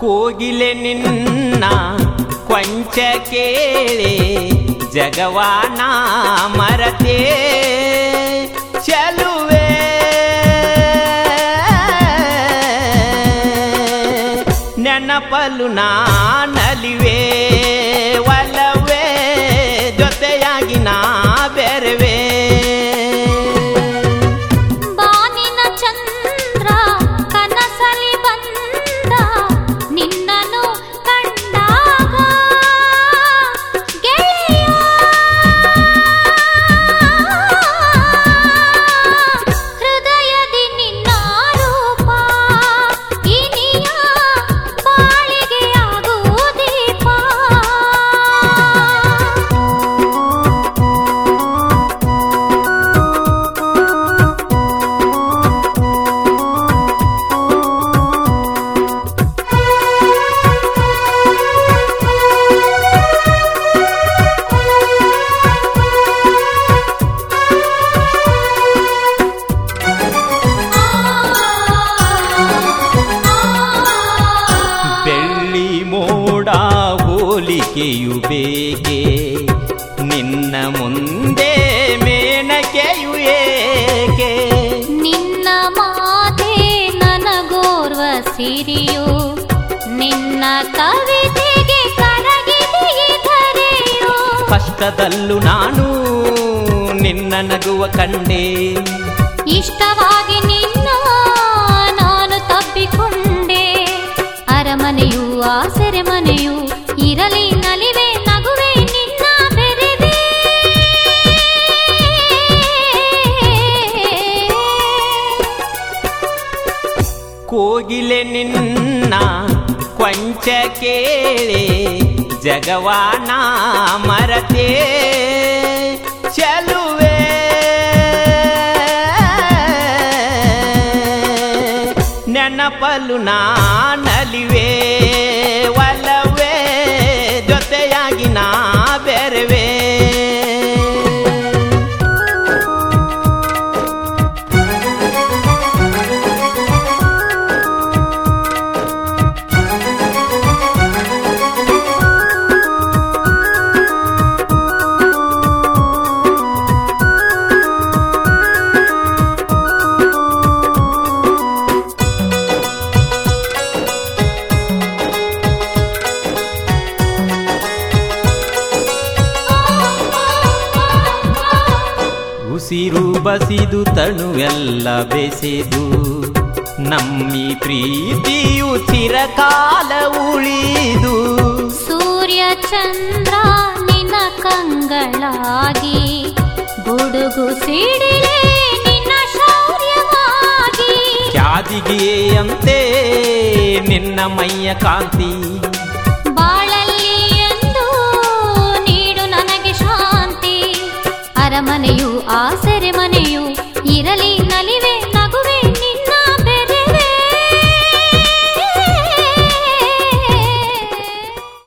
ಕೋಗಿಲೆ ನಿನ್ನ ಕೊಂಚ ಕೇಳಿ ಜಗವಾನ ಮರತೆ. ಚಲುವೆ. ನೆನಪಲು ನಾನಲಿವೆ ಮೋಡ ಹೋಲಿಕೆಯು ಬೇಕೆ? ನಿನ್ನ ಮುಂದೆ ಮೇಣಕೆಯು ಏಕೆ? ನಿನ್ನ ಮಾತೆ ನನಗೋರ್ವ ಸಿರಿಯು. ನಿನ್ನ ಕವಿತೆಗೆ ಕರಗಿದೆಯೇ ಕಷ್ಟದಲ್ಲೂ ನಾನು ನಿನ್ನ ನಗುವ ಕಂಡೆ ಇಷ್ಟವಾಗಿ ನಿನ್ನ ಆ ಕೋಗಿಲೆ ನಿನ್ನ ಕೊಂಚ ಕೇಳಿ ಜಗವಾನ ಮರತೆ. ಚಲುವೆ. ನೆನಪಲು ನಾನಲಿವೆ ಒಲವೇ ಜೊತೆಯಾಗಿ ಉಸಿರು ಬಸಿದು ತಣುವೆಲ್ಲ ಬೆಸೆದು ನಮ್ಮಿ ಪ್ರೀತಿಯು ಚಿರಕಾಲ ಉಳಿದು. ಸೂರ್ಯ ಚಂದ್ರ ನಿನ ಕಂಗಳಾಗಿ ಗುಡುಗು ಸಿಡಿಲೆ ನಿನ್ನ ಶೌರ್ಯವಾಗಿ. ಖ್ಯಾತಿಗೆಯಂತೆ ನಿನ್ನ ಮೈಯ ಕಾಂತಿ